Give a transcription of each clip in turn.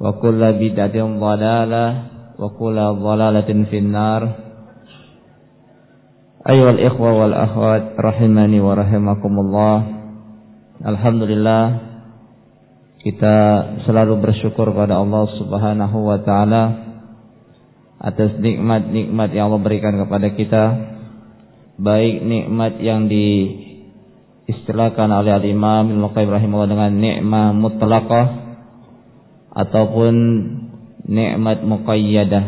وكل بدعة ضلالة وكل ضلالة في النار أيها الإخوة والأخوات رحمني ورحمكم الله Alhamdulillah kita selalu bersyukur pada Allah Subhanahu wa taala atas nikmat-nikmat yang Allah berikan kepada kita baik nikmat yang diistilahkan oleh Al-Imam Al-Qayyim rahimahullah dengan nikmat mutlaqah ataupun nikmat muqayyadah.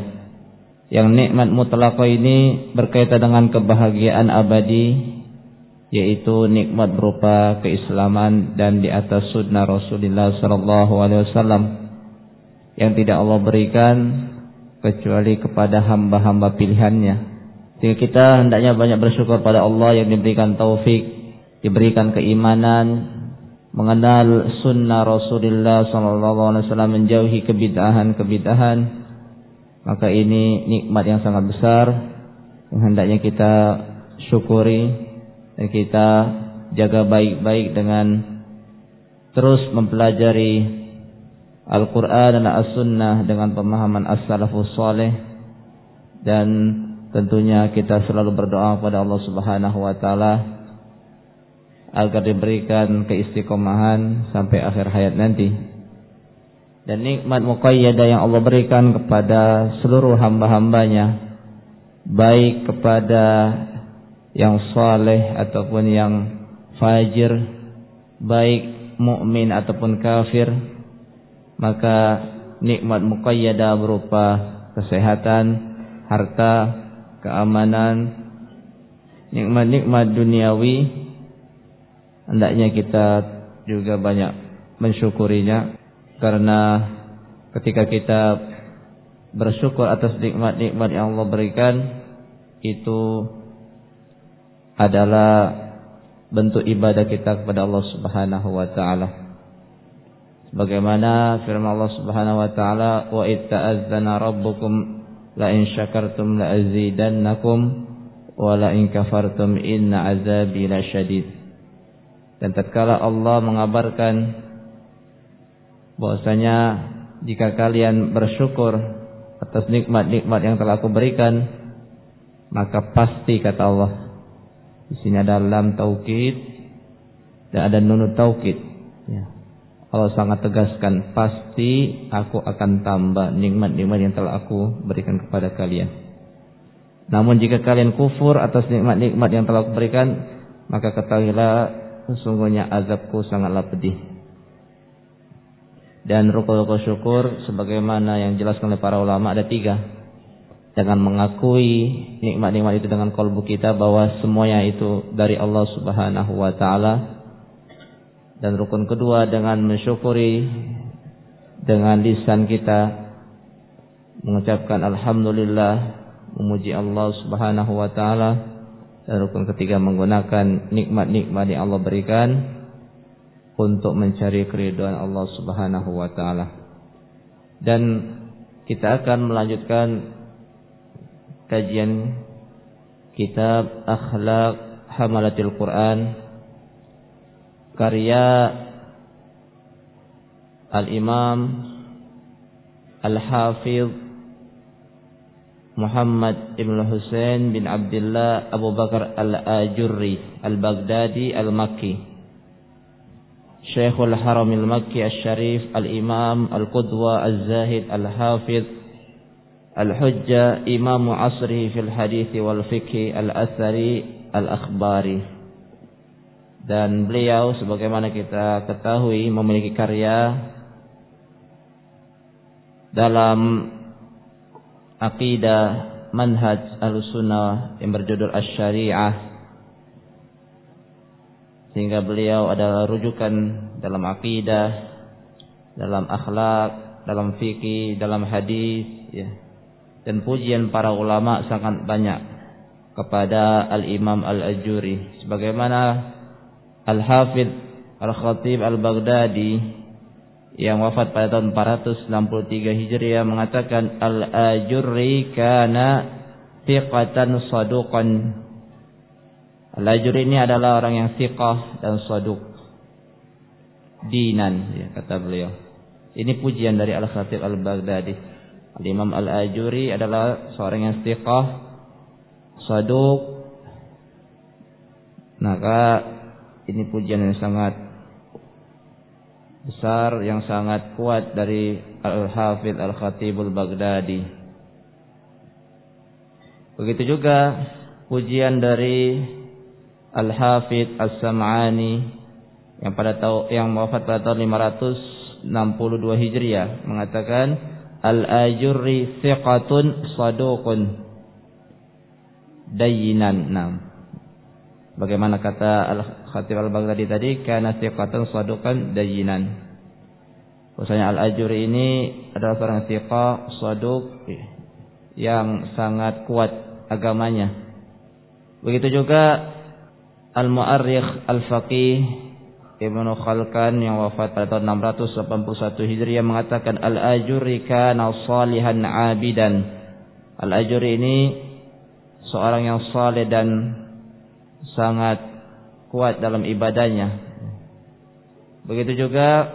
Yang nikmat mutlaqah ini berkaitan dengan kebahagiaan abadi yaitu nikmat berupa keislaman dan di atas sunnah Rasulullah sallallahu alaihi wasallam yang tidak Allah berikan kecuali kepada hamba-hamba pilihannya. Sehingga kita hendaknya banyak bersyukur pada Allah yang diberikan taufik, diberikan keimanan, mengenal sunnah Rasulullah sallallahu alaihi wasallam menjauhi kebid'ahan-kebid'ahan maka ini nikmat yang sangat besar yang hendaknya kita syukuri dan kita jaga baik-baik dengan terus mempelajari Al-Quran dan As-Sunnah dengan pemahaman As-Salafus Saleh dan tentunya kita selalu berdoa kepada Allah Subhanahu wa taala agar diberikan keistiqomahan sampai akhir hayat nanti. Dan nikmat muqayyadah yang Allah berikan kepada seluruh hamba-hambanya baik kepada yang saleh ataupun yang fajir, baik mukmin ataupun kafir, maka nikmat muqayyadah berupa kesehatan, harta, keamanan, nikmat-nikmat duniawi hendaknya kita juga banyak mensyukurinya karena ketika kita bersyukur atas nikmat-nikmat yang Allah berikan itu adalah bentuk ibadah kita kepada Allah Subhanahu wa taala. Sebagaimana firman Allah Subhanahu wa taala, "Wa itta'azzana rabbukum la in syakartum la azidannakum wa la in kafartum inna azabi lasyadid." Dan tatkala Allah mengabarkan bahwasanya jika kalian bersyukur atas nikmat-nikmat yang telah aku berikan, maka pasti kata Allah. Di sini ada lam taukid dan ada nunut taukid. Ya. Allah sangat tegaskan, pasti aku akan tambah nikmat-nikmat yang telah aku berikan kepada kalian. Namun jika kalian kufur atas nikmat-nikmat yang telah aku berikan, maka ketahuilah sesungguhnya azabku sangatlah pedih. Dan rukun-rukun syukur sebagaimana yang jelaskan oleh para ulama ada tiga. Dengan mengakui nikmat-nikmat itu dengan kolbu kita bahwa semuanya itu dari Allah Subhanahu wa taala. Dan rukun kedua dengan mensyukuri dengan lisan kita mengucapkan alhamdulillah memuji Allah Subhanahu wa taala dan rukun ketiga menggunakan nikmat-nikmat yang Allah berikan untuk mencari keridhaan Allah Subhanahu wa taala. Dan kita akan melanjutkan kajian kitab Akhlak Hamalatil Quran karya Al-Imam Al-Hafidh Muhammad Ibn Hussein bin Abdullah Abu Bakar Al-Ajurri Al-Baghdadi Al-Makki شيخ الحرم المكي الشريف الإمام القدوة الزاهد الحافظ الحجة إمام عصره في الحديث والفقه الأثري الأخباري dan beliau sebagaimana kita ketahui memiliki karya dalam akidah manhaj al-sunnah yang berjudul Asy-Syari'ah sehingga beliau adalah rujukan dalam akidah, dalam akhlak, dalam fikih, dalam hadis, ya. Dan pujian para ulama sangat banyak kepada Al-Imam Al-Ajuri sebagaimana Al-Hafidh Al-Khatib Al-Baghdadi yang wafat pada tahun 463 Hijriah mengatakan Al-Ajuri kana thiqatan saduqan Al-Ajuri ini adalah orang yang siqah dan saduk. Dinan, ya, kata beliau. Ini pujian dari Al-Khatib Al-Baghdadi. Al-Imam Al-Ajuri adalah seorang yang siqah, saduk. Maka ini pujian yang sangat besar, yang sangat kuat dari Al-Hafidh Al-Khatib Al-Baghdadi. Begitu juga pujian dari Al-Hafidh As-Sam'ani yang pada tahun yang wafat pada tahun 562 Hijriah mengatakan Al-Ajurri thiqatun saduqun dayinan. Nah, bagaimana kata Al-Khatib Al-Baghdadi tadi kana thiqatun saduqan dayinan. Bahwasanya Al-Ajuri ini adalah seorang thiqah saduq yang sangat kuat agamanya. Begitu juga Al-Mu'arrikh Al-Faqih Ibnu Khalkan yang wafat pada tahun 681 Hijriah mengatakan Al-Ajuri kana salihan abidan. Al-Ajuri ini seorang yang saleh dan sangat kuat dalam ibadahnya. Begitu juga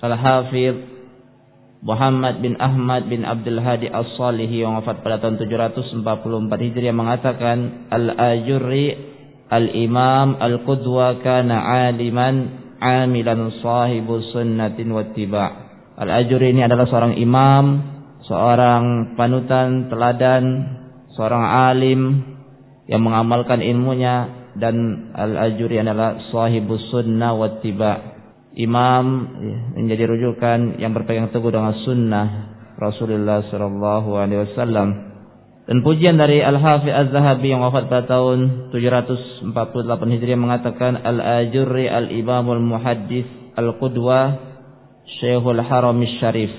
Al-Hafidh Muhammad bin Ahmad bin Abdul Hadi As-Salihi yang wafat pada tahun 744 Hijriah mengatakan Al-Ajuri Al-Imam Al-Qudwa kana aliman amilan sahibu sunnatin wattiba. Al-Ajuri ini adalah seorang imam, seorang panutan, teladan, seorang alim yang mengamalkan ilmunya dan Al-Ajuri adalah sahibu sunnah wattiba. Imam menjadi rujukan yang berpegang teguh dengan sunnah Rasulullah sallallahu alaihi wasallam. Dan pujian dari Al-Hafiz Az-Zahabi yang wafat pada tahun 748 Hijriah mengatakan Al-Ajurri Al-Imamul Muhaddis Al-Qudwa Syekhul Haram Syarif.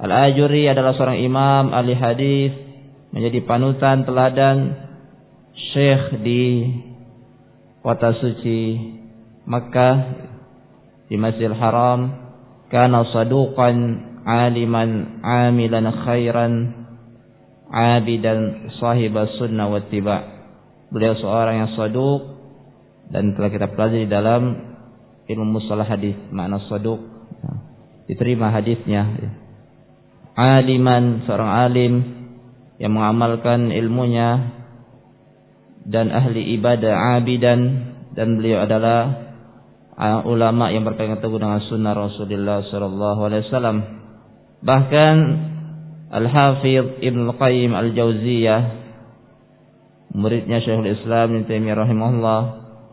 Al-Ajurri adalah seorang imam ahli hadis menjadi panutan teladan syekh di kota suci Makkah di Masjidil Haram kana saduqan aliman amilan khairan abidan sahibas sunnah wa tiba. Beliau seorang yang saduk dan telah kita pelajari dalam ilmu mustalah hadis makna saduk diterima hadisnya aliman seorang alim yang mengamalkan ilmunya dan ahli ibadah abidan dan beliau adalah ulama yang berpegang teguh dengan sunnah Rasulullah sallallahu alaihi wasallam bahkan Al-Hafidh Ibn Al-Qayyim Al-Jauziyah muridnya Syekhul Islam Ibn Taimiyah rahimahullah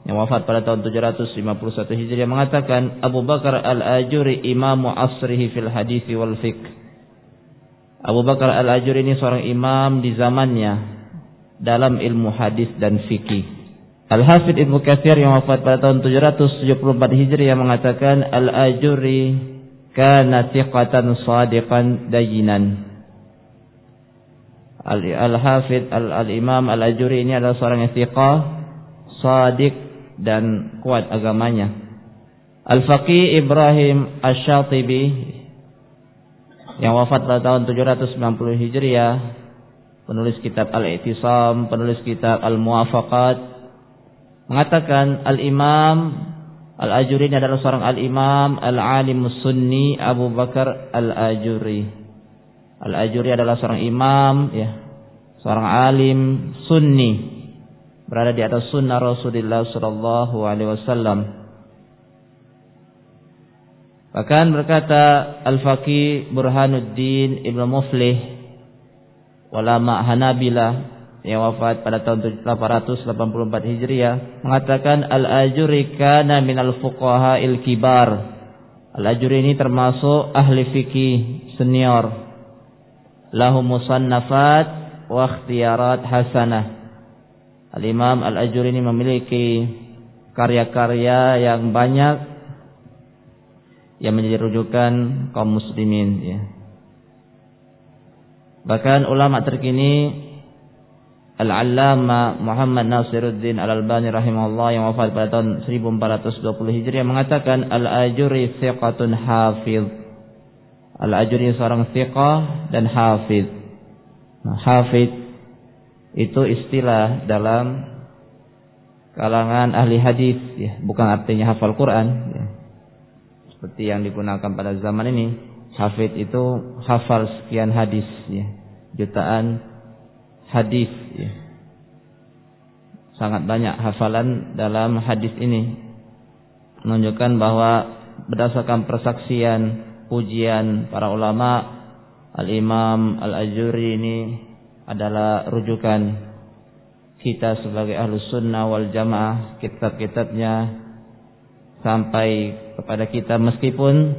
yang wafat pada tahun 751 Hijriah mengatakan Abu Bakar Al-Ajuri imamu asrihi fil hadis wal fiqh. Abu Bakar Al-Ajuri ini seorang imam di zamannya dalam ilmu hadis dan fikih. Al-Hafidh Ibnu Katsir yang wafat pada tahun 774 Hijriah mengatakan Al-Ajuri kana thiqatan sadiqan dayinan. Al-Hafidh Al-Imam Al-Ajuri ini adalah seorang yang thiqah, sadiq dan kuat agamanya. Al-Faqih Ibrahim Asy-Syatibi yang wafat pada tahun 790 Hijriah penulis kitab Al-I'tisam, penulis kitab Al-Muwafaqat mengatakan Al-Imam Al-Ajuri ini adalah seorang Al-Imam Al-Alim Sunni Abu Bakar Al-Ajuri. Al-Ajuri adalah seorang imam ya, seorang alim sunni berada di atas sunnah Rasulullah sallallahu alaihi wasallam. Bahkan berkata Al-Faqih Burhanuddin Ibnu Muflih ulama Hanabilah yang wafat pada tahun 884 Hijriah mengatakan Al-Ajuri kana minal fuqaha il kibar. Al-Ajuri ini termasuk ahli fikih senior. Lahu musannafat wa ikhtiyarat hasanah. Al-Imam Al-Ajuri ini memiliki karya-karya yang banyak yang menjadi rujukan kaum muslimin ya. Bahkan ulama terkini Al-Allama Muhammad Nasiruddin Al-Albani rahimahullah yang wafat pada tahun 1420 Hijriah mengatakan Al-Ajuri thiqatun hafiz. Al-Ajuri seorang thiqah dan hafiz. Nah, hafiz itu istilah dalam kalangan ahli hadis ya, bukan artinya hafal Quran ya seperti yang digunakan pada zaman ini hafid itu hafal sekian hadis ya jutaan hadis ya. Sangat banyak hafalan dalam hadis ini. Menunjukkan bahwa berdasarkan persaksian pujian para ulama Al-Imam Al-Ajuri ini adalah rujukan kita sebagai ahlu sunnah wal jamaah kitab-kitabnya sampai kepada kita. Meskipun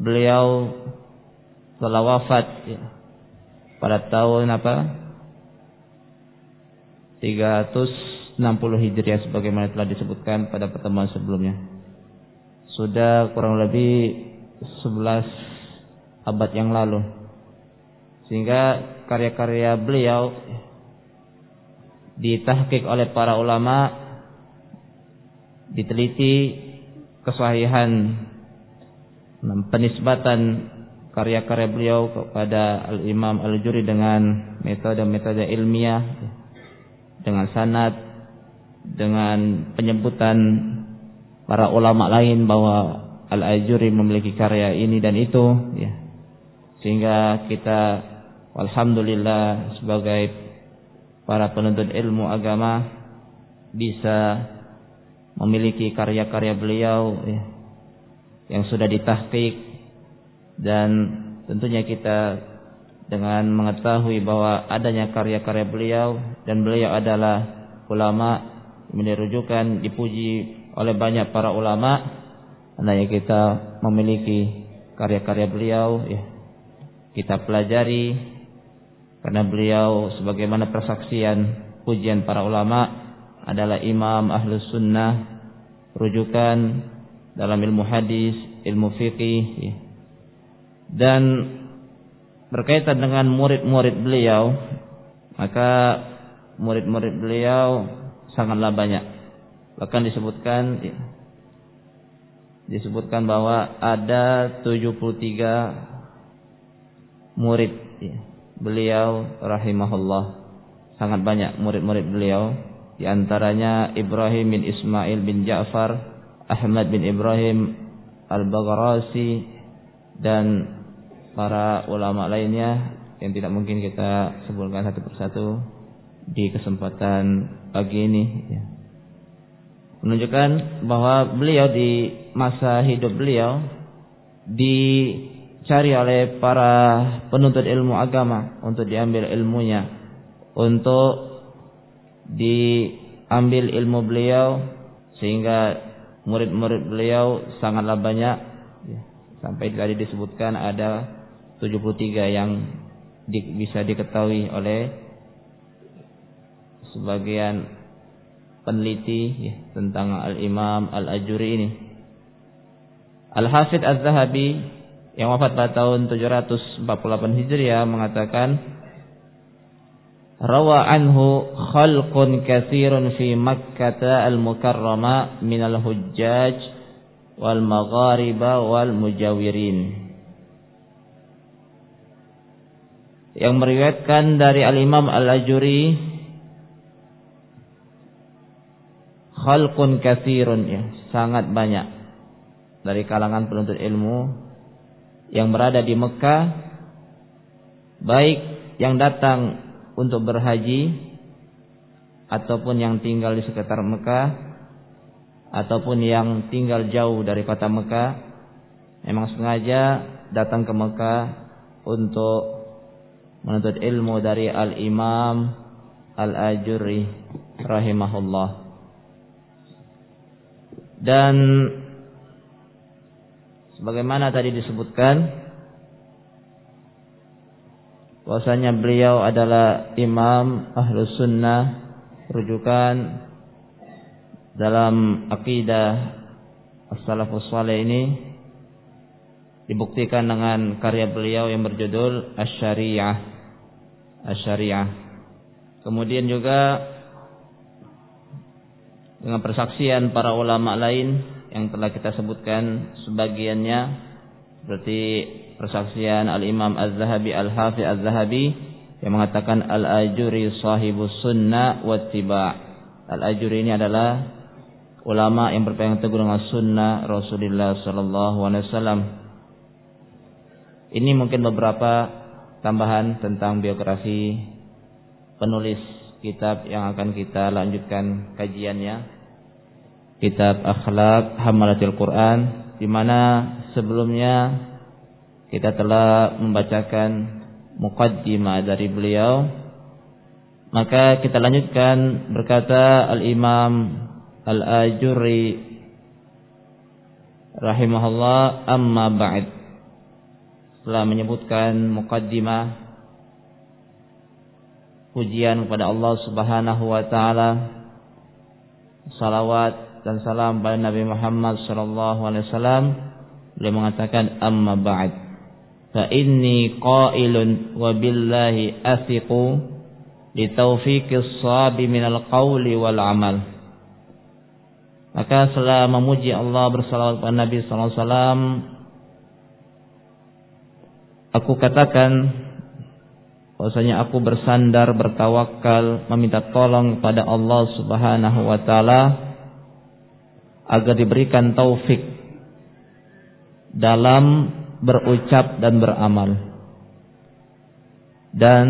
beliau telah wafat ya, pada tahun apa 360 Hijriah sebagaimana telah disebutkan pada pertemuan sebelumnya. Sudah kurang lebih 11 abad yang lalu. Sehingga karya-karya beliau ditahkik oleh para ulama diteliti kesahihan penisbatan karya-karya beliau kepada Al-Imam Al-Juri dengan metode-metode ilmiah dengan sanad dengan penyebutan para ulama lain bahwa Al-Ajuri memiliki karya ini dan itu ya. Sehingga kita alhamdulillah sebagai para penuntut ilmu agama bisa memiliki karya-karya beliau ya, yang sudah ditahqiq dan tentunya kita dengan mengetahui bahwa adanya karya-karya beliau dan beliau adalah ulama yang rujukan dipuji oleh banyak para ulama hendaknya kita memiliki karya-karya beliau ya kita pelajari karena beliau sebagaimana persaksian pujian para ulama adalah imam ahlus sunnah rujukan dalam ilmu hadis, ilmu fikih ya. Dan berkaitan dengan murid-murid beliau maka murid-murid beliau sangatlah banyak. Bahkan disebutkan disebutkan bahwa ada 73 murid beliau rahimahullah. Sangat banyak murid-murid beliau. Di antaranya Ibrahim bin Ismail bin Ja'far, Ahmad bin Ibrahim Al-Baghrasi dan para ulama lainnya yang tidak mungkin kita sebutkan satu persatu di kesempatan pagi ini ya. menunjukkan bahwa beliau di masa hidup beliau dicari oleh para penuntut ilmu agama untuk diambil ilmunya untuk diambil ilmu beliau sehingga murid-murid beliau sangatlah banyak ya, sampai tadi disebutkan ada 73 yang di, bisa diketahui oleh sebagian peneliti ya, tentang Al-Imam Al-Ajuri ini. Al-Hafidh Az-Zahabi yang wafat pada tahun 748 Hijriah mengatakan rawa anhu khalqun katsirun fi Makkah al-Mukarramah min al-hujjaj wal maghariba wal mujawirin yang meriwayatkan dari Al-Imam Al-Ajuri khalqun katsirun ya, sangat banyak dari kalangan penuntut ilmu yang berada di Mekah baik yang datang untuk berhaji ataupun yang tinggal di sekitar Mekah ataupun yang tinggal jauh dari kota Mekah memang sengaja datang ke Mekah untuk menuntut ilmu dari Al-Imam Al-Ajurri rahimahullah dan sebagaimana tadi disebutkan bahwasanya beliau adalah imam ahlus sunnah rujukan dalam akidah as-salafus ini dibuktikan dengan karya beliau yang berjudul Asy-Syariah. Asy-Syariah. Kemudian juga dengan persaksian para ulama lain yang telah kita sebutkan sebagiannya seperti persaksian Al-Imam Az-Zahabi Al-Hafiz Az-Zahabi yang mengatakan Al-Ajuri sahibu sunnah wa tiba. Al-Ajuri ini adalah ulama yang berpegang teguh dengan sunnah Rasulullah sallallahu alaihi wasallam. Ini mungkin beberapa tambahan tentang biografi penulis kitab yang akan kita lanjutkan kajiannya. Kitab Akhlak Hamalatil Quran di mana sebelumnya kita telah membacakan muqaddimah dari beliau maka kita lanjutkan berkata al-Imam Al-Ajurri rahimahullah amma ba'd setelah menyebutkan muqaddimah pujian kepada Allah Subhanahu wa taala salawat dan salam pada Nabi Muhammad sallallahu alaihi wasallam. Beliau mengatakan amma ba'd fa inni qailun wa billahi athiqu li taufiqis sabi minal qawli wal amal. Maka setelah memuji Allah bersalawat kepada Nabi sallallahu alaihi wasallam aku katakan bahwasanya aku bersandar bertawakal meminta tolong kepada Allah Subhanahu wa taala agar diberikan taufik dalam berucap dan beramal. Dan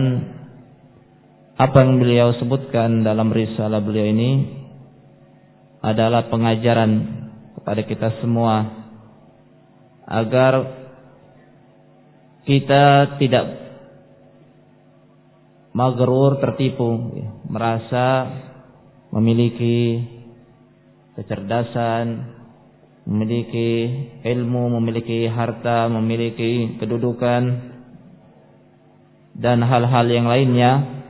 apa yang beliau sebutkan dalam risalah beliau ini adalah pengajaran kepada kita semua agar kita tidak magerur tertipu merasa memiliki kecerdasan memiliki ilmu, memiliki harta, memiliki kedudukan dan hal-hal yang lainnya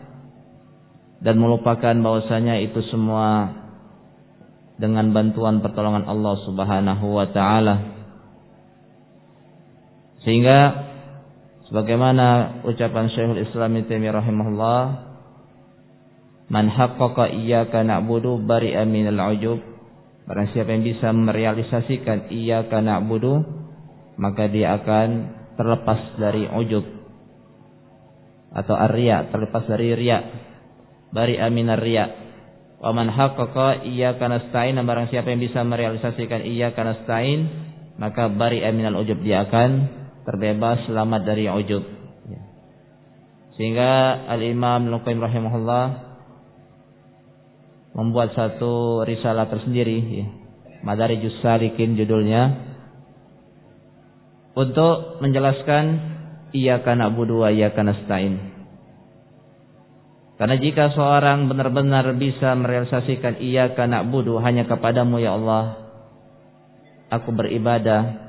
dan melupakan bahwasanya itu semua dengan bantuan pertolongan Allah Subhanahu wa taala. Sehingga sebagaimana ucapan Syekhul Islam Ibnu rahimahullah, "Man haqqaqa iyyaka na'budu bari'a minal 'ujub." Barang siapa yang bisa merealisasikan ia karena budu maka dia akan terlepas dari ujub atau arya, terlepas dari riya. Bari aminar riya. Wa man haqqaqa iyyaka nasta'in barang siapa yang bisa merealisasikan iyyaka nasta'in maka bari aminal ujub dia akan terbebas selamat dari ujub. Sehingga Al-Imam Luqaim rahimahullah membuat satu risalah tersendiri ya. Madarijus Salikin judulnya untuk menjelaskan iya karena budu iya karena stain. Karena jika seorang benar-benar bisa merealisasikan iya karena budu hanya kepadamu ya Allah, aku beribadah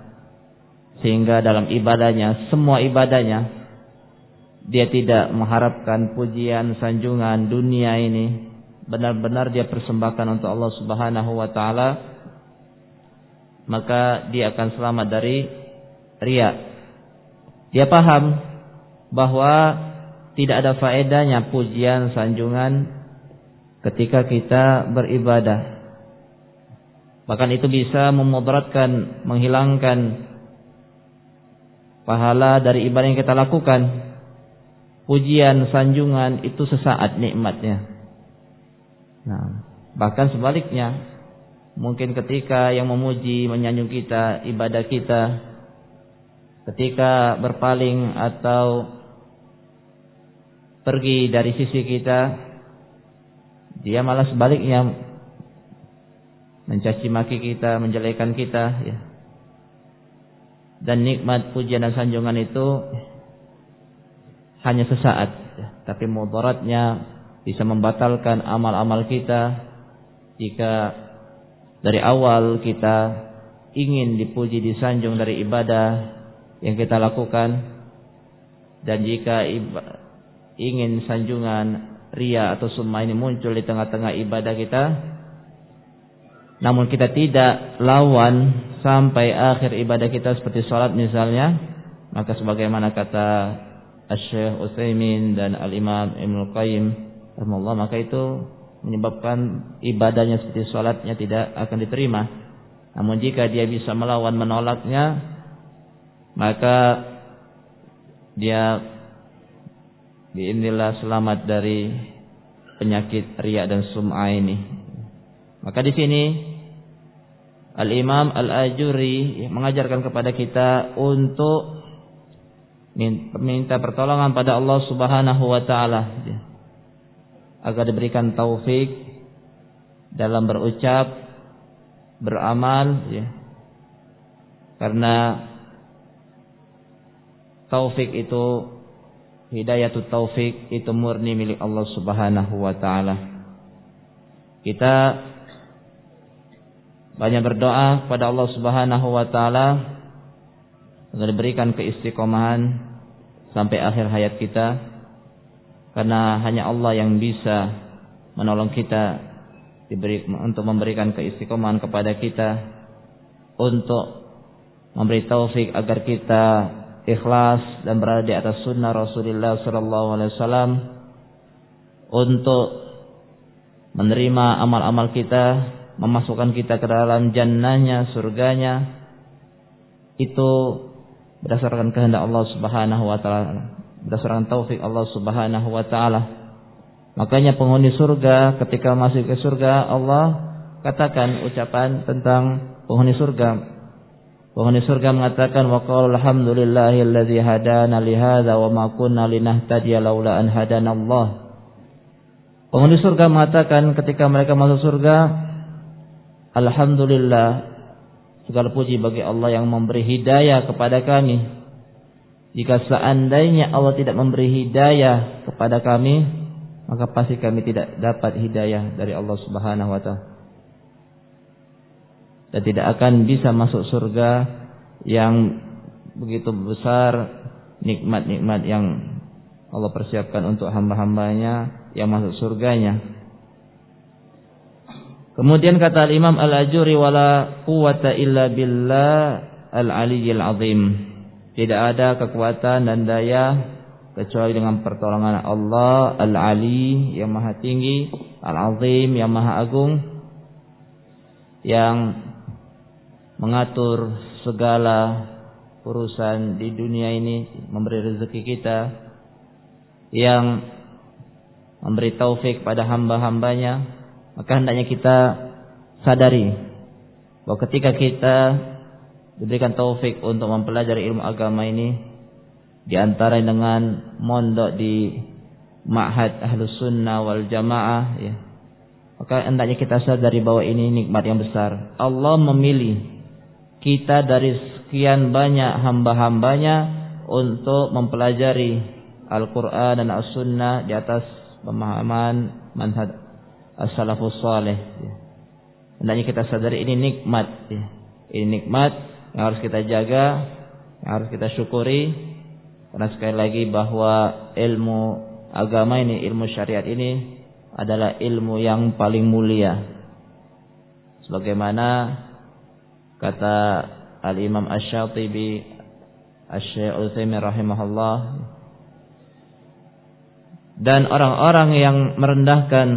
sehingga dalam ibadahnya semua ibadahnya dia tidak mengharapkan pujian sanjungan dunia ini benar-benar dia persembahkan untuk Allah Subhanahu wa taala maka dia akan selamat dari ria. Dia paham bahwa tidak ada faedahnya pujian sanjungan ketika kita beribadah. Bahkan itu bisa memudaratkan, menghilangkan pahala dari ibadah yang kita lakukan. pujian, sanjungan itu sesaat nikmatnya. Nah, bahkan sebaliknya, mungkin ketika yang memuji, menyanjung kita, ibadah kita, ketika berpaling atau pergi dari sisi kita, dia malah sebaliknya mencaci maki kita, menjelekan kita, ya. Dan nikmat pujian dan sanjungan itu hanya sesaat, tapi mudaratnya bisa membatalkan amal-amal kita jika dari awal kita ingin dipuji disanjung dari ibadah yang kita lakukan. Dan jika ingin sanjungan ria atau summa ini muncul di tengah-tengah ibadah kita namun kita tidak lawan sampai akhir ibadah kita seperti sholat misalnya maka sebagaimana kata Syekh Utsaimin dan Al-Imam Ibnu Qayyim Allah maka itu menyebabkan ibadahnya seperti sholatnya tidak akan diterima. Namun jika dia bisa melawan menolaknya, maka dia biinilah selamat dari penyakit riak dan sum'ah ini. Maka di sini Al-Imam Al-Ajuri mengajarkan kepada kita untuk minta pertolongan pada Allah Subhanahu wa taala agar diberikan taufik dalam berucap, beramal ya. Karena taufik itu hidayah taufik itu murni milik Allah Subhanahu wa taala. Kita banyak berdoa kepada Allah Subhanahu wa taala agar diberikan keistiqomahan sampai akhir hayat kita karena hanya Allah yang bisa menolong kita diberi untuk memberikan keistiqomahan kepada kita untuk memberi taufik agar kita ikhlas dan berada di atas sunnah Rasulullah sallallahu alaihi wasallam untuk menerima amal-amal kita memasukkan kita ke dalam jannahnya surganya itu berdasarkan kehendak Allah Subhanahu wa taala berdasarkan taufik Allah Subhanahu wa taala makanya penghuni surga ketika masuk ke surga Allah katakan ucapan tentang penghuni surga Penghuni surga mengatakan wa qala alhamdulillahilladzi hadana li hadza wa ma kunna linahtadiya laula an hadana Allah. Penghuni surga mengatakan ketika mereka masuk surga alhamdulillah segala puji bagi Allah yang memberi hidayah kepada kami. Jika seandainya Allah tidak memberi hidayah kepada kami, maka pasti kami tidak dapat hidayah dari Allah Subhanahu wa taala dan tidak akan bisa masuk surga yang begitu besar nikmat-nikmat yang Allah persiapkan untuk hamba-hambanya yang masuk surganya. Kemudian kata Imam Al-Ajuri wala quwata illa billah al-aliyyil azim. Tidak ada kekuatan dan daya kecuali dengan pertolongan Allah Al-Ali yang maha tinggi, Al-Azim yang maha agung yang mengatur segala urusan di dunia ini, memberi rezeki kita, yang memberi taufik pada hamba-hambanya, maka hendaknya kita sadari bahwa ketika kita diberikan taufik untuk mempelajari ilmu agama ini, di antara dengan mondok di Ma'had Ahlus Sunnah wal Jamaah ya. Maka hendaknya kita sadari bahwa ini nikmat yang besar. Allah memilih kita dari sekian banyak hamba-hambanya untuk mempelajari Al-Quran dan As-Sunnah di atas pemahaman manhaj as-salafus salih. Hendaknya kita sadari ini nikmat. Ini nikmat yang harus kita jaga, yang harus kita syukuri. Karena sekali lagi bahwa ilmu agama ini, ilmu syariat ini adalah ilmu yang paling mulia. Sebagaimana Kata Al-Imam Asy-Syatibi Asy-Syaikh rahimahullah dan orang-orang yang merendahkan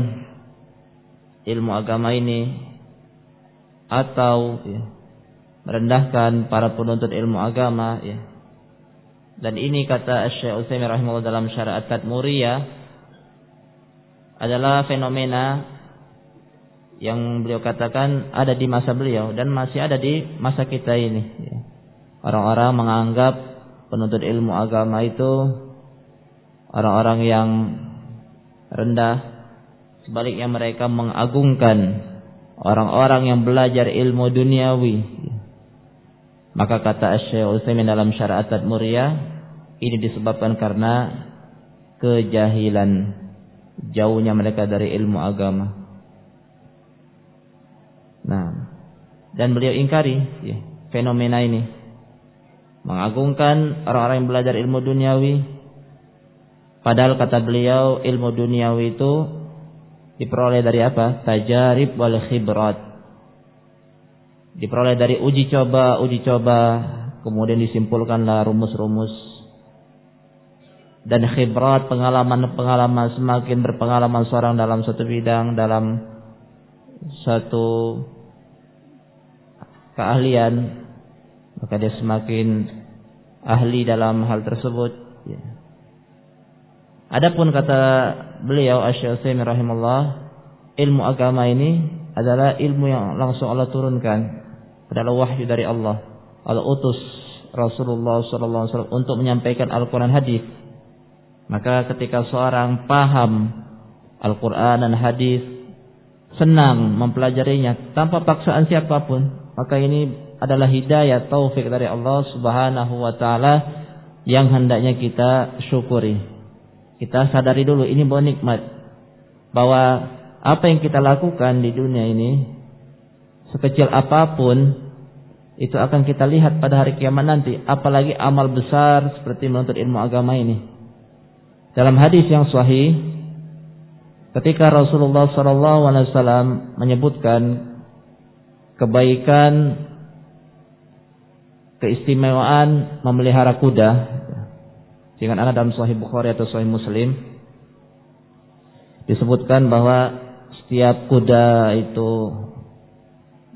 ilmu agama ini atau ya, merendahkan para penuntut ilmu agama ya, Dan ini kata Syekh Utsaimin rahimahullah dalam syariat Tadmuriyah adalah fenomena yang beliau katakan ada di masa beliau dan masih ada di masa kita ini. Orang-orang menganggap penuntut ilmu agama itu orang-orang yang rendah. Sebaliknya mereka mengagungkan orang-orang yang belajar ilmu duniawi maka kata Syekh Utsaimin dalam Syariat Tadmuriyah ini disebabkan karena kejahilan jauhnya mereka dari ilmu agama. Nah, dan beliau ingkari ya, fenomena ini. Mengagungkan orang-orang yang belajar ilmu duniawi padahal kata beliau ilmu duniawi itu diperoleh dari apa? Tajarib wal khibrat diperoleh dari uji coba, uji coba, kemudian disimpulkanlah rumus-rumus dan khibrat pengalaman-pengalaman semakin berpengalaman seorang dalam satu bidang dalam satu keahlian maka dia semakin ahli dalam hal tersebut. Adapun kata beliau Asy-Syafi'i rahimahullah ilmu agama ini adalah ilmu yang langsung Allah turunkan adalah wahyu dari Allah. Allah utus Rasulullah SAW untuk menyampaikan Al-Quran hadis. Maka ketika seorang paham Al-Quran dan hadis, senang mempelajarinya tanpa paksaan siapa pun, maka ini adalah hidayah taufik dari Allah Subhanahu wa taala yang hendaknya kita syukuri. Kita sadari dulu ini bahwa nikmat. Bahwa apa yang kita lakukan di dunia ini sekecil apa pun itu akan kita lihat pada hari kiamat nanti. Apalagi amal besar seperti menuntut ilmu agama ini. Dalam hadis yang sahih ketika Rasulullah SAW menyebutkan kebaikan keistimewaan memelihara kuda dengan anak dalam Sahih Bukhari atau Sahih Muslim disebutkan bahwa setiap kuda itu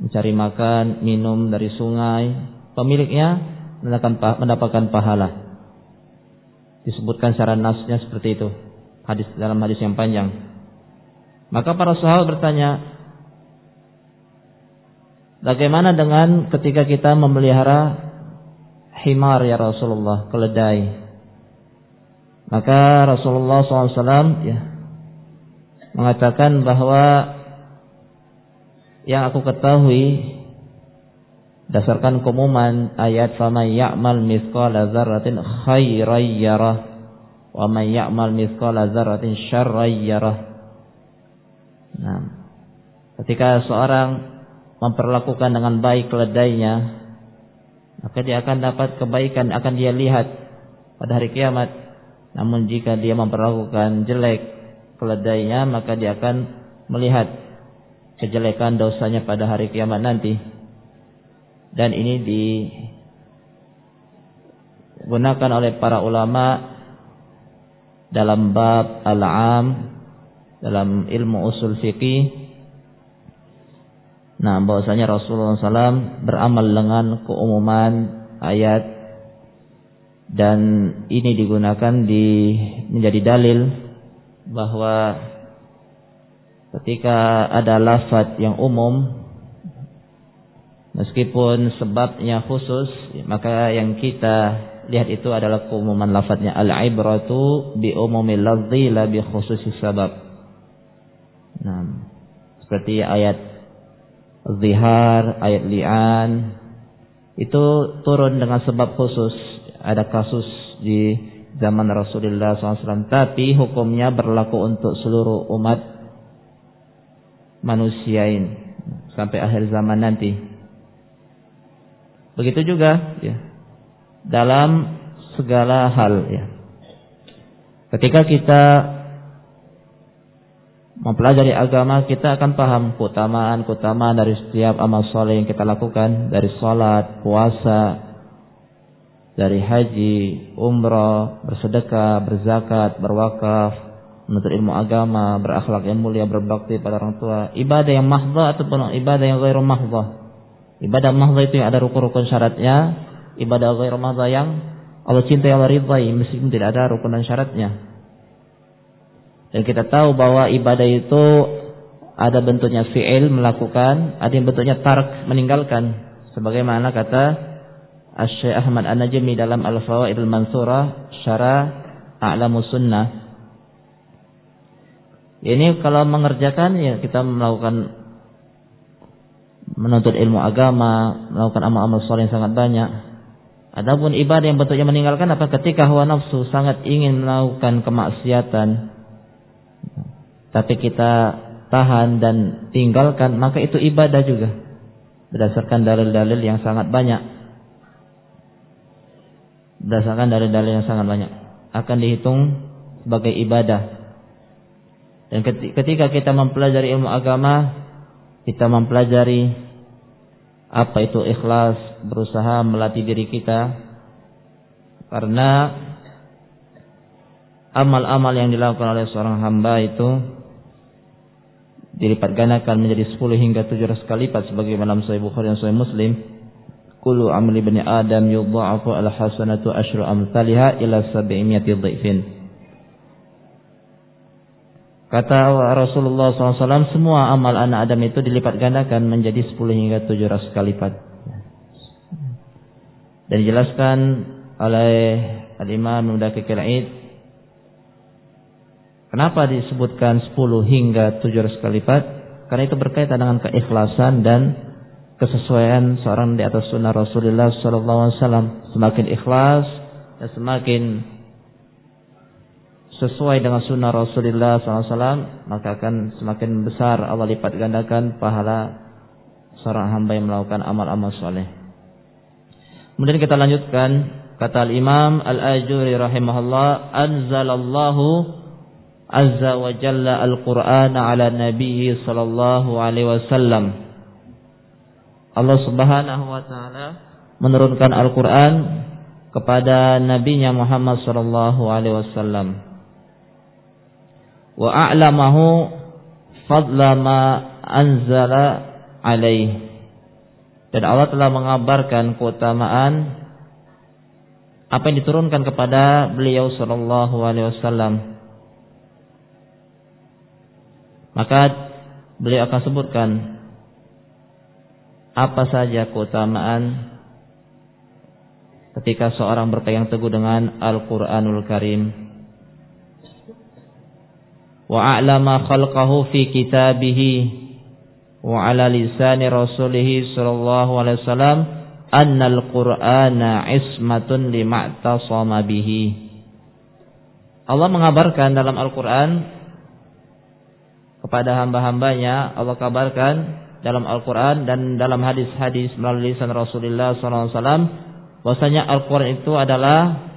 mencari makan, minum dari sungai, pemiliknya mendapatkan pahala. Disebutkan secara nasnya seperti itu. Hadis dalam hadis yang panjang. Maka para sahabat bertanya, bagaimana dengan ketika kita memelihara himar ya Rasulullah, keledai? Maka Rasulullah SAW ya, mengatakan bahwa yang aku ketahui dasarkan kumuman ayat faman ya'mal mithqala dzarratin khairan yarah wa man ya'mal mithqala dzarratin syarran yarah. Nah, ketika seorang memperlakukan dengan baik keledainya, maka dia akan dapat kebaikan akan dia lihat pada hari kiamat. Namun jika dia memperlakukan jelek keledainya, maka dia akan melihat kejelekan dosanya pada hari kiamat nanti. Dan ini digunakan oleh para ulama dalam bab al-am dalam ilmu usul fikih. Nah, bahwasanya Rasulullah SAW beramal dengan keumuman ayat dan ini digunakan di menjadi dalil bahwa ketika ada lafaz yang umum meskipun sebabnya khusus maka yang kita lihat itu adalah keumuman lafadznya al-ibratu bi umumil lafzi la bi khususis sabab. Nah seperti ayat zihar ayat li'an itu turun dengan sebab khusus ada kasus di zaman Rasulullah SAW tapi hukumnya berlaku untuk seluruh umat manusia ini sampai akhir zaman nanti. Begitu juga ya dalam segala hal ya. Ketika kita mempelajari agama kita akan paham keutamaan-keutamaan dari setiap amal soleh yang kita lakukan dari salat, puasa, dari haji, umrah, bersedekah, berzakat, berwakaf, menuntut ilmu agama, berakhlak yang mulia, berbakti pada orang tua, ibadah yang mahdzah ataupun ibadah yang ghairu mahdzah. Ibadah mahdzah itu yang ada rukun-rukun syaratnya, ibadah ghairu mahdzah yang Allah cintai Allah ridhai meskipun tidak ada rukun dan syaratnya. Dan kita tahu bahwa ibadah itu ada bentuknya fi'il melakukan, ada yang bentuknya tark meninggalkan. Sebagaimana kata Syekh Ahmad An-Najmi dalam Al-Fawaidul Mansurah Syara A'lamu Sunnah. Ini kalau mengerjakan ya kita melakukan menuntut ilmu agama, melakukan amal-amal soleh yang sangat banyak. Adapun ibadah yang bentuknya meninggalkan apa ketika hawa nafsu sangat ingin melakukan kemaksiatan tapi kita tahan dan tinggalkan maka itu ibadah juga berdasarkan dalil-dalil yang sangat banyak berdasarkan dalil-dalil yang sangat banyak akan dihitung sebagai ibadah dan ketika kita mempelajari ilmu agama kita mempelajari apa itu ikhlas berusaha melatih diri kita karena amal-amal yang dilakukan oleh seorang hamba itu dilipat gandakan menjadi 10 hingga 700 kali lipat sebagaimana dalam Sahih Bukhari dan Sahih Muslim. Kullu amali bani Adam yudha'afu al hasanatu asyru amsalha ila 700 dhaifin. Kata Rasulullah SAW, semua amal anak Adam itu dilipat gandakan menjadi 10 hingga 700 kali lipat dan dijelaskan oleh Al-Imam Mudafiq Al-Aid kenapa disebutkan 10 hingga 700 kali lipat karena itu berkaitan dengan keikhlasan dan kesesuaian seorang di atas sunnah Rasulullah SAW semakin ikhlas dan semakin sesuai dengan sunnah Rasulullah SAW maka akan semakin besar Allah lipat gandakan pahala seorang hamba yang melakukan amal-amal soleh. Kemudian kita lanjutkan kata al-Imam Al-Ajuri rahimahullah anzalallahu azza wa jalla al-Qur'an ala nabi sallallahu alaihi wasallam. Allah Subhanahu wa taala menurunkan Al-Qur'an kepada nabinya Muhammad sallallahu alaihi wasallam. Wa a'lamahu fadla ma anzala alaihi dan Allah telah mengabarkan keutamaan apa yang diturunkan kepada beliau sallallahu alaihi wasallam. Maka beliau akan sebutkan apa saja keutamaan ketika seorang berpegang teguh dengan Al-Qur'anul Karim. Wa a'lama khalqahu fi kitabihi wa ala lisani rasulih sallallahu alaihi wasallam anna al-qur'ana ismatun lima'tasama bihi Allah mengabarkan dalam Al-Qur'an kepada hamba-hambanya Allah kabarkan dalam Al-Qur'an dan dalam hadis-hadis melalui lisan Rasulullah wasallam bahwasanya Al-Qur'an itu adalah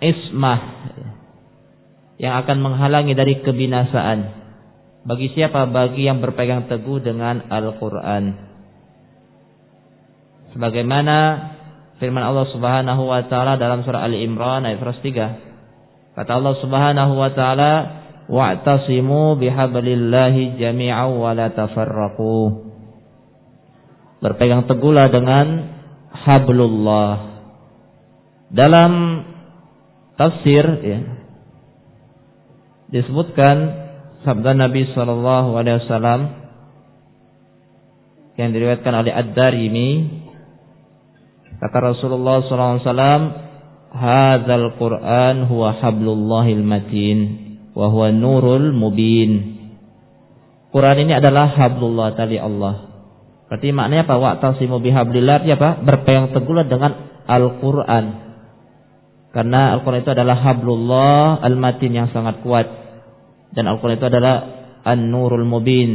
ismah yang akan menghalangi dari kebinasaan bagi siapa? Bagi yang berpegang teguh dengan Al-Quran. Sebagaimana firman Allah Subhanahu wa taala dalam surah Ali Imran ayat 3. Kata Allah Subhanahu wa taala, "Wa'tasimu bihablillahi jami'an wa la tafarraqu." Berpegang teguhlah dengan hablullah. Dalam tafsir ya, disebutkan sabda Nabi sallallahu alaihi wasallam yang diriwayatkan oleh Ad-Darimi kata Rasulullah sallallahu alaihi wasallam hadzal Qur'an huwa hablullahil matin wa huwa nurul mubin Quran ini adalah hablullah tali Allah Berarti maknanya apa? Wa'tasimu bihablillah ya apa? Berpegang teguhlah dengan Al-Qur'an. Karena Al-Qur'an itu adalah hablullah al-matin yang sangat kuat. Dan Al-Quran itu adalah An-Nurul Mubin,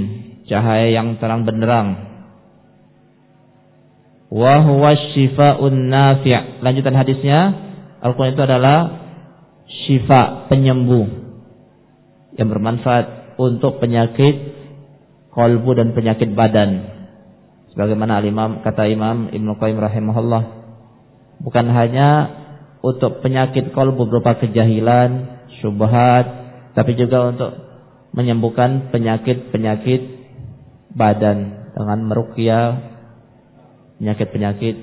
cahaya yang terang benderang. Wa huwa syifa'un nafi'. Lanjutan hadisnya, Al-Quran itu adalah syifa, penyembuh yang bermanfaat untuk penyakit kolbu dan penyakit badan. Sebagaimana al-Imam kata Imam Ibnu Qayyim rahimahullah, bukan hanya untuk penyakit kolbu berupa kejahilan, syubhat, tapi juga untuk menyembuhkan penyakit-penyakit badan dengan meruqyah penyakit-penyakit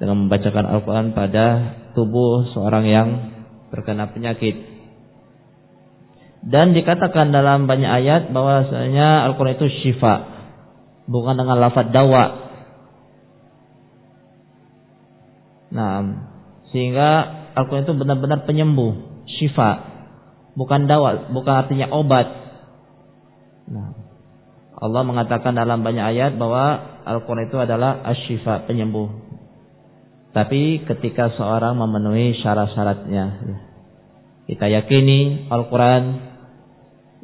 dengan membacakan Al-Quran pada tubuh seorang yang terkena penyakit. Dan dikatakan dalam banyak ayat bahwasanya Al-Quran itu syifa, bukan dengan lafaz dawa. Nah, sehingga Al-Quran itu benar-benar penyembuh, syifa, bukan dawa, bukan artinya obat. Nah, Allah mengatakan dalam banyak ayat bahwa Al-Quran itu adalah asyifa, penyembuh. Tapi ketika seorang memenuhi syarat-syaratnya, ya, kita yakini Al-Quran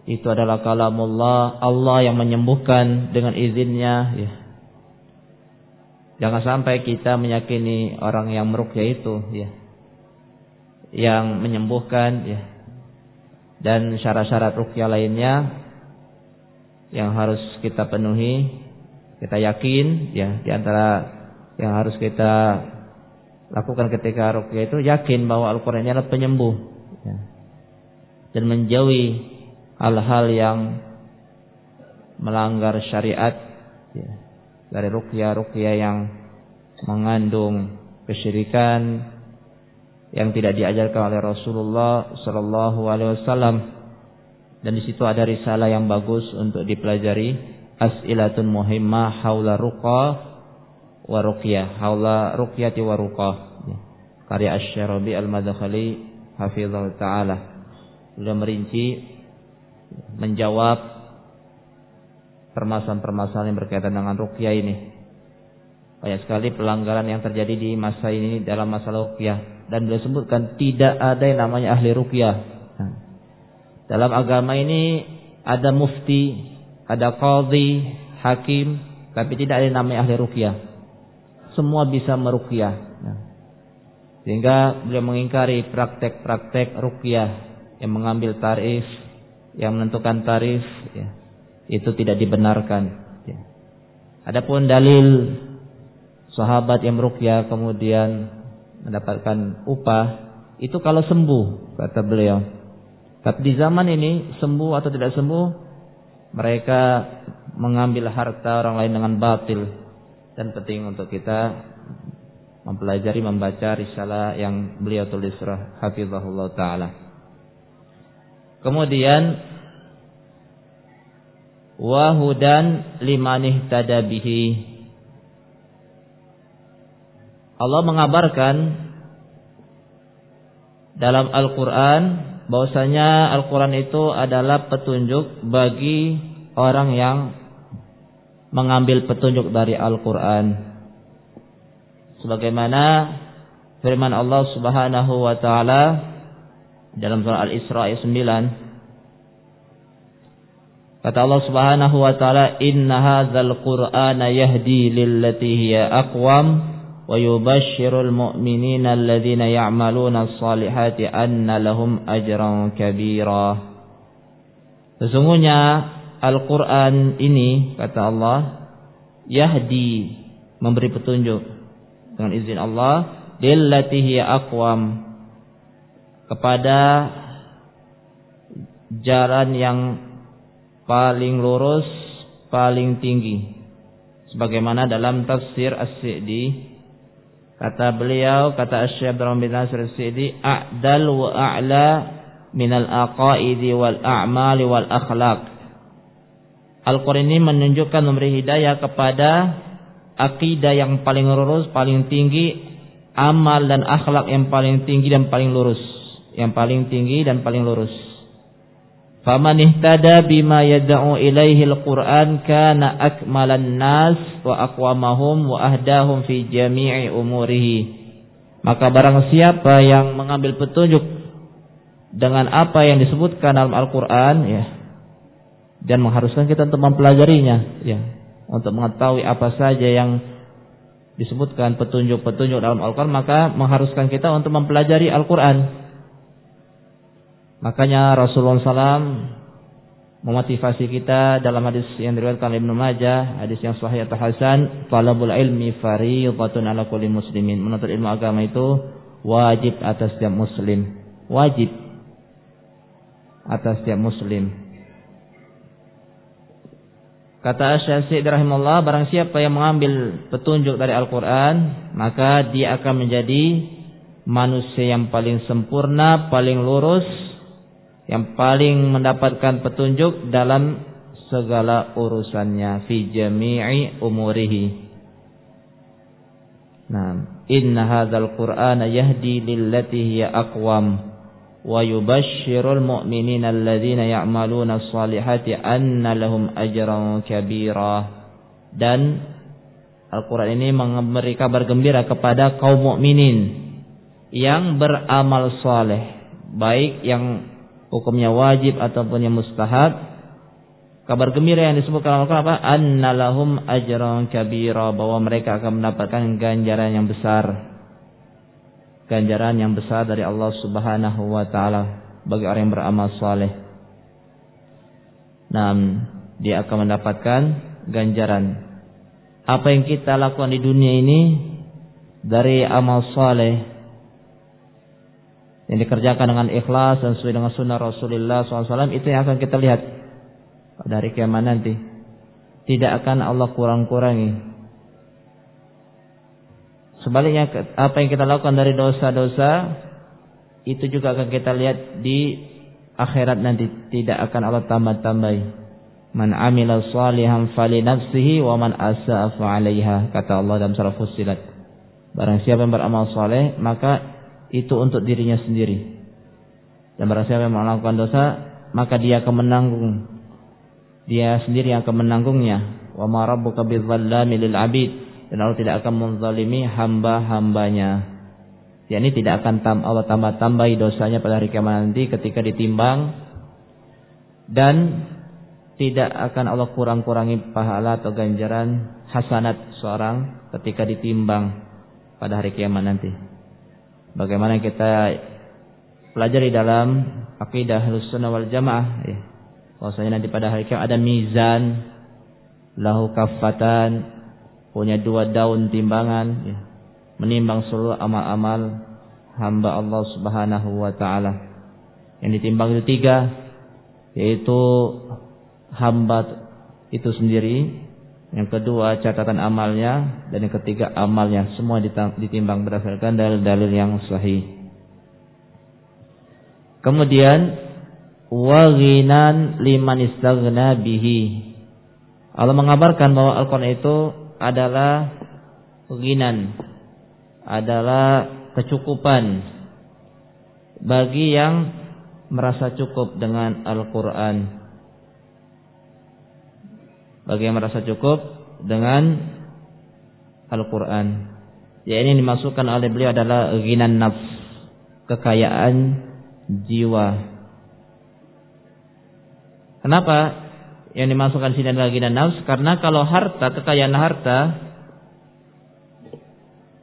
itu adalah kalamullah, Allah yang menyembuhkan dengan izinnya. Ya. Jangan sampai kita meyakini orang yang merukyah itu, ya, yang menyembuhkan, ya, dan syarat-syarat rukyah lainnya yang harus kita penuhi, kita yakin, ya, di antara yang harus kita lakukan ketika rukyah itu yakin bahwa Al-Quran adalah penyembuh ya. dan menjauhi hal-hal yang melanggar syariat ya. dari rukyah-rukyah yang mengandung kesyirikan yang tidak diajarkan oleh Rasulullah Sallallahu Alaihi Wasallam dan di situ ada risalah yang bagus untuk dipelajari as'ilatun muhimmah haula ruqah wa ruqyah haula ruqyati wa ruqah ya. karya Asy-Syarabi Al-Madkhali hafizallahu taala beliau merinci menjawab permasalahan-permasalahan yang berkaitan dengan ruqyah ini banyak sekali pelanggaran yang terjadi di masa ini dalam masalah ruqyah dan beliau sebutkan tidak ada yang namanya ahli ruqyah nah, dalam agama ini ada mufti ada qadhi hakim tapi tidak ada yang namanya ahli ruqyah semua bisa merukyah. Ya. Sehingga beliau mengingkari praktek-praktek rukyah yang mengambil tarif, yang menentukan tarif, ya, itu tidak dibenarkan. Ya. Adapun dalil sahabat yang merukyah kemudian mendapatkan upah, itu kalau sembuh, kata beliau. Tapi di zaman ini sembuh atau tidak sembuh, mereka mengambil harta orang lain dengan batil dan penting untuk kita mempelajari membaca risalah yang beliau tulis hafizahullah taala. Kemudian wahudan liman ihtada bihi. Allah mengabarkan dalam Al-Qur'an bahwasanya Al-Qur'an itu adalah petunjuk bagi orang yang mengambil petunjuk dari Al-Quran. Sebagaimana firman Allah Subhanahu wa taala dalam surah Al-Isra ayat 9 Kata Allah Subhanahu wa taala inna hadzal qur'ana yahdi lillati hiya aqwam wa yubashshirul mu'minina alladhina ya'maluna as-salihati anna lahum ajran kabira. Sesungguhnya Al-Quran ini kata Allah Yahdi memberi petunjuk dengan izin Allah lillatihi aqwam kepada jalan yang paling lurus, paling tinggi. Sebagaimana dalam tafsir As-Sidi kata beliau, kata Asy-Syaikh Abdurrahman bin Nasir As-Sidi, a'dal wa a'la minal aqaidi wal a'mali wal akhlaq Al-Quran ini menunjukkan memberi hidayah kepada akidah yang paling lurus, paling tinggi, amal dan akhlak yang paling tinggi dan paling lurus, yang paling tinggi dan paling lurus. Faman ihtada bima yad'u ilaihi al-Qur'an kana akmalan nas wa aqwamahum wa ahdahum fi jami'i umurihi. Maka barang siapa yang mengambil petunjuk dengan apa yang disebutkan dalam Al-Qur'an ya, dan mengharuskan kita untuk mempelajarinya ya untuk mengetahui apa saja yang disebutkan petunjuk-petunjuk dalam Al-Qur'an maka mengharuskan kita untuk mempelajari Al-Qur'an makanya Rasulullah SAW memotivasi kita dalam hadis yang diriwayatkan Ibnu Majah hadis yang sahih atau hasan talabul ilmi fardhatun ala kulli muslimin. Menuntut ilmu agama itu wajib atas setiap muslim. Wajib atas setiap muslim. Kata Syafi'i rahimahullah, barang siapa yang mengambil petunjuk dari Al-Quran, maka dia akan menjadi manusia yang paling sempurna, paling lurus, yang paling mendapatkan petunjuk dalam segala urusannya fi jami'i umurihi. Nah, inna hadzal Qur'ana yahdi lillati hiya aqwam wa yubashshirul mu'minina alladhina ya'maluna as-salihati anna lahum ajran kabira dan Al-Quran ini memberi kabar gembira kepada kaum mukminin yang beramal saleh, baik yang hukumnya wajib ataupun yang mustahab. Kabar gembira yang disebutkan Al-Quran apa? Anna lahum ajran kabira bahwa mereka akan mendapatkan ganjaran yang besar ganjaran yang besar dari Allah Subhanahu wa taala bagi orang yang beramal saleh. Nah, dia akan mendapatkan ganjaran. Apa yang kita lakukan di dunia ini dari amal saleh yang dikerjakan dengan ikhlas dan sesuai dengan sunnah Rasulullah SAW itu yang akan kita lihat dari kiamat nanti. Tidak akan Allah kurang-kurangi Sebaliknya apa yang kita lakukan dari dosa-dosa itu juga akan kita lihat di akhirat nanti tidak akan Allah tambah-tambahi. Man amila salihan fali nafsihi wa man asa'a kata Allah dalam surah Fussilat. Barang siapa yang beramal saleh maka itu untuk dirinya sendiri. Dan barang siapa yang melakukan dosa maka dia akan menanggung dia sendiri yang akan menanggungnya. Wa ma rabbuka bidzallami lil 'abid dan Allah tidak akan menzalimi hamba-hambanya. Ya ini tidak akan Allah tambah-tambahi dosanya pada hari kiamat nanti ketika ditimbang dan tidak akan Allah kurang-kurangi pahala atau ganjaran hasanat seorang ketika ditimbang pada hari kiamat nanti. Bagaimana kita pelajari dalam akidah Ahlussunnah wal Jamaah ya. Bahwasanya nanti pada hari kiamat ada mizan lahu kafatan punya dua daun timbangan ya, menimbang seluruh amal-amal hamba Allah Subhanahu wa taala. Yang ditimbang itu tiga yaitu hamba itu sendiri, yang kedua catatan amalnya dan yang ketiga amalnya semua ditimbang berdasarkan dalil-dalil yang sahih. Kemudian waginan liman istaghna bihi. Allah mengabarkan bahwa Al-Qur'an itu adalah penginan, adalah kecukupan bagi yang merasa cukup dengan Al-Quran. Bagi yang merasa cukup dengan Al-Quran. Ya ini dimasukkan oleh beliau adalah ghinan nafs, kekayaan jiwa. Kenapa? yang dimasukkan sini adalah gina nafs karena kalau harta kekayaan harta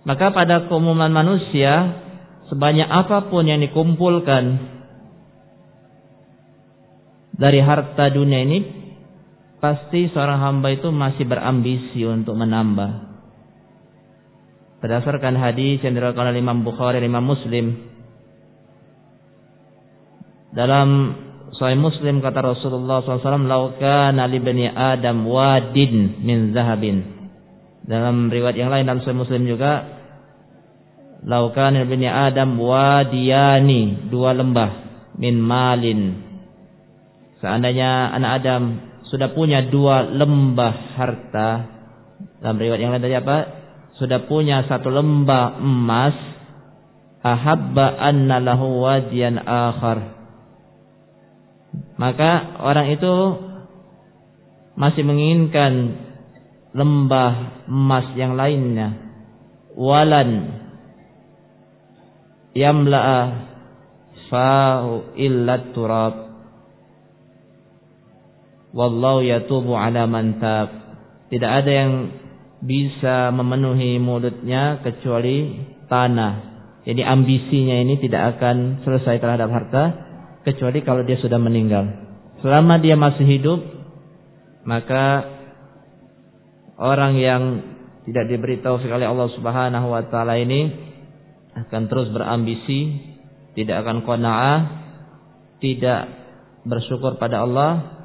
maka pada keumuman manusia sebanyak apa pun yang dikumpulkan dari harta dunia ini pasti seorang hamba itu masih berambisi untuk menambah berdasarkan hadis yang diriwayatkan oleh Imam Bukhari dan Imam Muslim dalam Sahih Muslim kata Rasulullah SAW, "Lauka nali bani Adam wadin min zahabin." Dalam riwayat yang lain dalam Sahih Muslim juga, "Lauka nali bani Adam wadiyani," dua lembah min malin. Seandainya anak Adam sudah punya dua lembah harta, dalam riwayat yang lain tadi apa? Sudah punya satu lembah emas, ahabba anna lahu wadiyan akhar. Maka orang itu masih menginginkan lembah emas yang lainnya. Walan. Yamla'a fahu illa turab wallahu yatubu ala man tab tidak ada yang bisa memenuhi mulutnya kecuali tanah jadi ambisinya ini tidak akan selesai terhadap harta kecuali kalau dia sudah meninggal. Selama dia masih hidup, maka orang yang tidak diberi taufik oleh Allah Subhanahu wa taala ini akan terus berambisi, tidak akan qanaah, tidak bersyukur pada Allah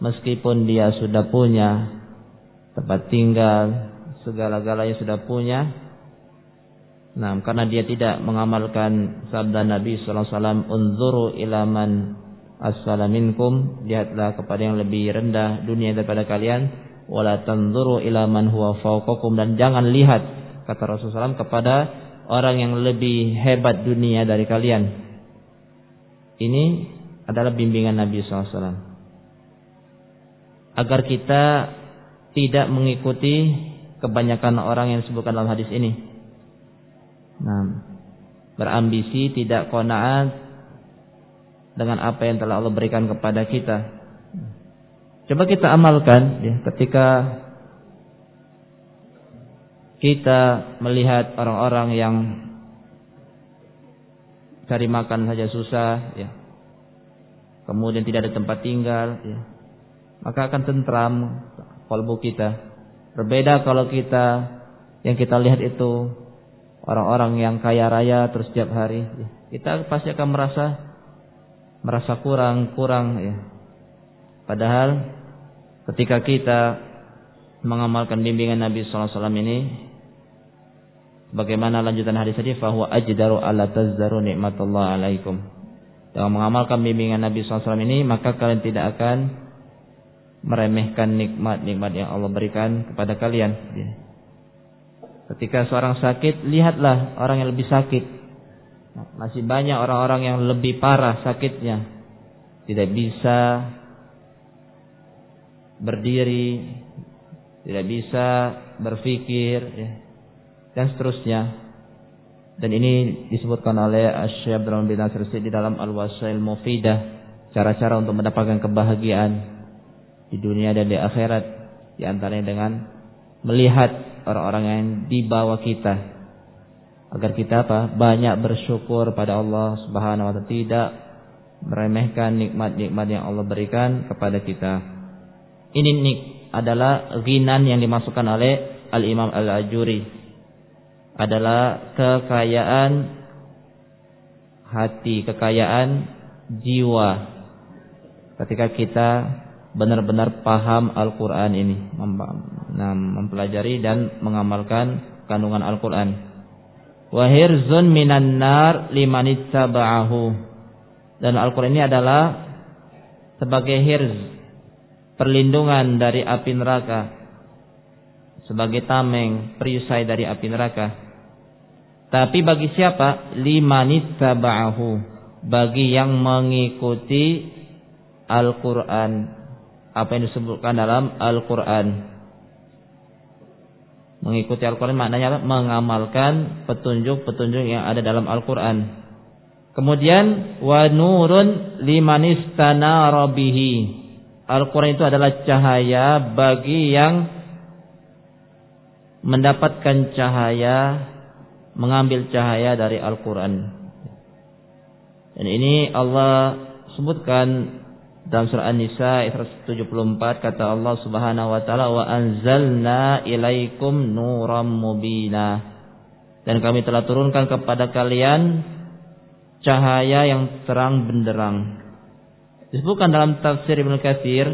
meskipun dia sudah punya tempat tinggal, segala-galanya sudah punya. Nah, karena dia tidak mengamalkan sabda Nabi sallallahu alaihi wasallam, "Unzuru ila man asfala minkum," lihatlah kepada yang lebih rendah dunia daripada kalian, "Wala tanzuru ila man huwa fawqakum" dan jangan lihat kata Rasulullah SAW kepada orang yang lebih hebat dunia dari kalian. Ini adalah bimbingan Nabi SAW. Agar kita tidak mengikuti kebanyakan orang yang disebutkan dalam hadis ini. Nah, berambisi tidak konaat dengan apa yang telah Allah berikan kepada kita. Coba kita amalkan ya, ketika kita melihat orang-orang yang cari makan saja susah, ya. kemudian tidak ada tempat tinggal, ya. Maka akan tentram kalbu kita. Berbeda kalau kita yang kita lihat itu orang-orang yang kaya raya terus setiap hari, ya. kita pasti akan merasa merasa kurang kurang ya. Padahal ketika kita mengamalkan bimbingan Nabi SAW ini, bagaimana lanjutan hadis tadi? Fahuwa ajdaru ala tazdaru nikmatullah alaikum. Dengan mengamalkan bimbingan Nabi SAW ini, maka kalian tidak akan meremehkan nikmat-nikmat yang Allah berikan kepada kalian. Ketika seorang sakit, lihatlah orang yang lebih sakit. Masih banyak orang-orang yang lebih parah sakitnya. Tidak bisa berdiri, tidak bisa berpikir, ya. dan seterusnya. Dan ini disebutkan oleh Syekh Abdurrahman bin Nasir di dalam Al-Wasail Mufidah. Cara-cara untuk mendapatkan kebahagiaan di dunia dan di akhirat di antaranya dengan melihat orang-orang yang di bawah kita. Agar kita apa? Banyak bersyukur pada Allah Subhanahu wa taala. Tidak meremehkan nikmat-nikmat yang Allah berikan kepada kita. Ini nik adalah ghinan yang dimasukkan oleh Al-Imam Al-Ajuri. Adalah kekayaan hati, kekayaan jiwa. Ketika kita benar-benar paham Al-Quran ini, mempelajari dan mengamalkan kandungan Al-Quran. Wahirzun minan nar limanittaba'ahu. Dan Al-Quran ini adalah sebagai hirz, perlindungan dari api neraka, sebagai tameng, perisai dari api neraka. Tapi bagi siapa? Limanittaba'ahu. Bagi yang mengikuti Al-Quran apa yang disebutkan dalam Al-Quran. Mengikuti Al-Quran maknanya apa? Mengamalkan petunjuk-petunjuk yang ada dalam Al-Quran. Kemudian wa nurun limanistana rabihi. Al-Quran itu adalah cahaya bagi yang mendapatkan cahaya, mengambil cahaya dari Al-Quran. Dan ini Allah sebutkan dalam surah An-Nisa ayat 174 kata Allah Subhanahu wa taala wa anzalna ilaikum nuram mubina. Dan kami telah turunkan kepada kalian cahaya yang terang benderang. Disebutkan dalam tafsir Ibnu Katsir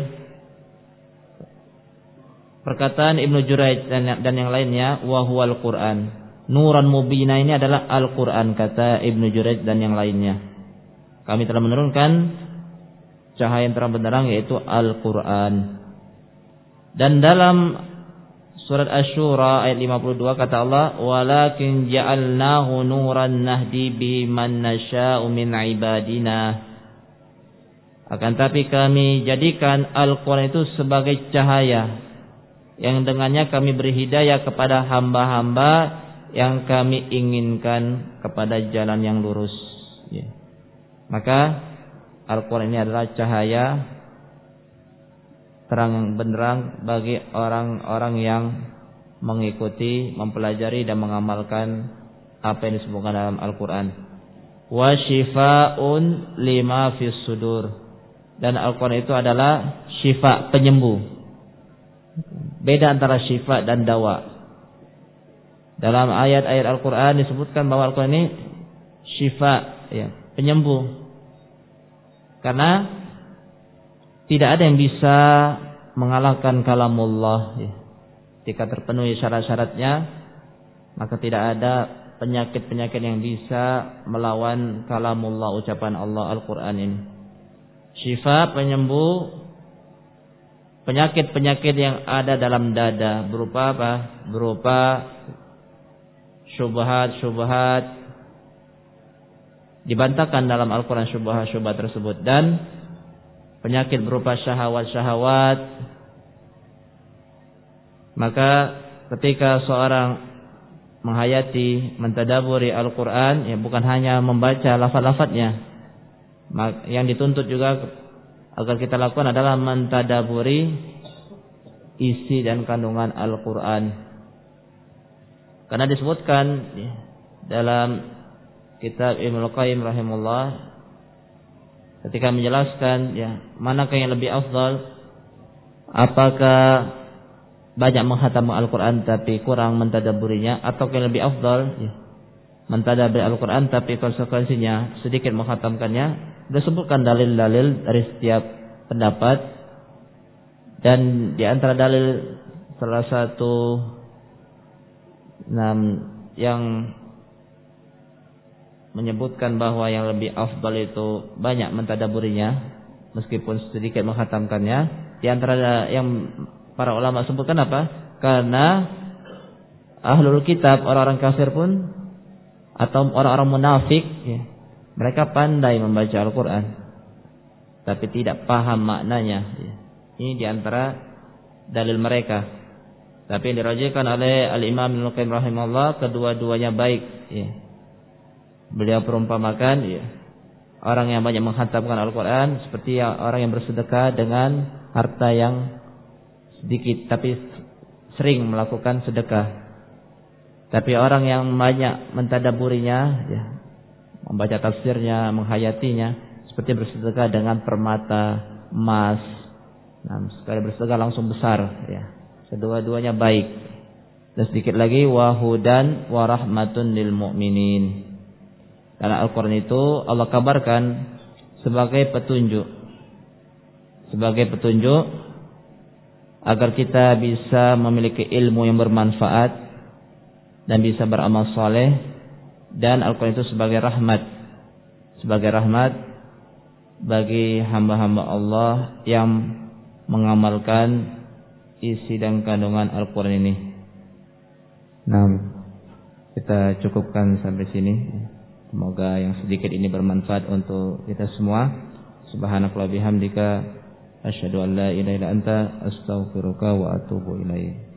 perkataan Ibnu Juraij dan, dan yang lainnya wa huwal Quran. Nuran mubina ini adalah Al-Qur'an kata Ibnu Juraij dan yang lainnya. Kami telah menurunkan cahaya yang terang benderang yaitu Al-Quran. Dan dalam surat Ash-Shura ayat 52 kata Allah, "Walakin ja'alnahu nuran nahdi bihi man nasha'u min ibadina." Akan tapi kami jadikan Al-Quran itu sebagai cahaya yang dengannya kami beri hidayah kepada hamba-hamba yang kami inginkan kepada jalan yang lurus. Ya. Maka Al-Quran ini adalah cahaya terang benderang bagi orang-orang yang mengikuti, mempelajari dan mengamalkan apa yang disebutkan dalam Al-Quran. Wa shifa'un lima fis sudur. Dan Al-Quran itu adalah syifa, penyembuh. Beda antara syifa dan dawa. Dalam ayat-ayat Al-Quran disebutkan bahwa Al-Quran ini syifa, ya, penyembuh. Karena tidak ada yang bisa mengalahkan kalamullah ya. Ketika terpenuhi syarat-syaratnya, maka tidak ada penyakit-penyakit yang bisa melawan kalamullah ucapan Allah Al-Quran ini. Syifa penyembuh penyakit-penyakit yang ada dalam dada berupa apa? Berupa syubhat-syubhat dibantahkan dalam Al-Quran syubhat-syubhat tersebut. Dan penyakit berupa syahwat-syahwat maka ketika seorang menghayati mentadaburi Al-Quran ya bukan hanya membaca lafaz-lafaznya yang dituntut juga agar kita lakukan adalah mentadaburi isi dan kandungan Al-Quran. Karena disebutkan dalam kitab Ibnu Qayyim rahimullah ketika menjelaskan ya manakah yang lebih afdal? Apakah banyak menghatam Al-Quran tapi kurang mentadaburinya? Atau yang lebih afdal? Ya, mentadabur Al-Quran tapi konsekuensinya sedikit menghatamkannya. Disebutkan dalil-dalil dari setiap pendapat. Dan di antara dalil salah satu Nah, yang menyebutkan bahwa yang lebih afdal itu banyak mentadaburinya meskipun sedikit menghatamkannya di antara yang para ulama sebutkan apa karena ahlul kitab orang-orang kafir pun atau orang-orang munafik ya, mereka pandai membaca Al-Quran tapi tidak paham maknanya ya. ini di antara dalil mereka tapi yang dirajikan oleh Al-Imam Ibnu Qayyim rahimahullah kedua-duanya baik ya. Beliau perumpamakan ya. Orang yang banyak menghantamkan Al-Qur'an seperti orang yang bersedekah dengan harta yang sedikit tapi sering melakukan sedekah. Tapi orang yang banyak mentadaburinya ya, membaca tafsirnya, menghayatinya seperti bersedekah dengan permata emas. Nah, sekali bersedekah langsung besar ya. Kedua-duanya baik. Dan sedikit lagi wahudan warahmatun lil mu'minin. Karena Al-Quran itu Allah kabarkan sebagai petunjuk. Sebagai petunjuk agar kita bisa memiliki ilmu yang bermanfaat dan bisa beramal soleh dan Al-Quran itu sebagai rahmat sebagai rahmat bagi hamba-hamba Allah yang mengamalkan isi dan kandungan Al-Quran ini. Nah, kita cukupkan sampai sini. Semoga yang sedikit ini bermanfaat untuk kita semua. Subhanakallah bihamdika asyhadu an la ilaha illa anta astaghfiruka wa atubu ilaik.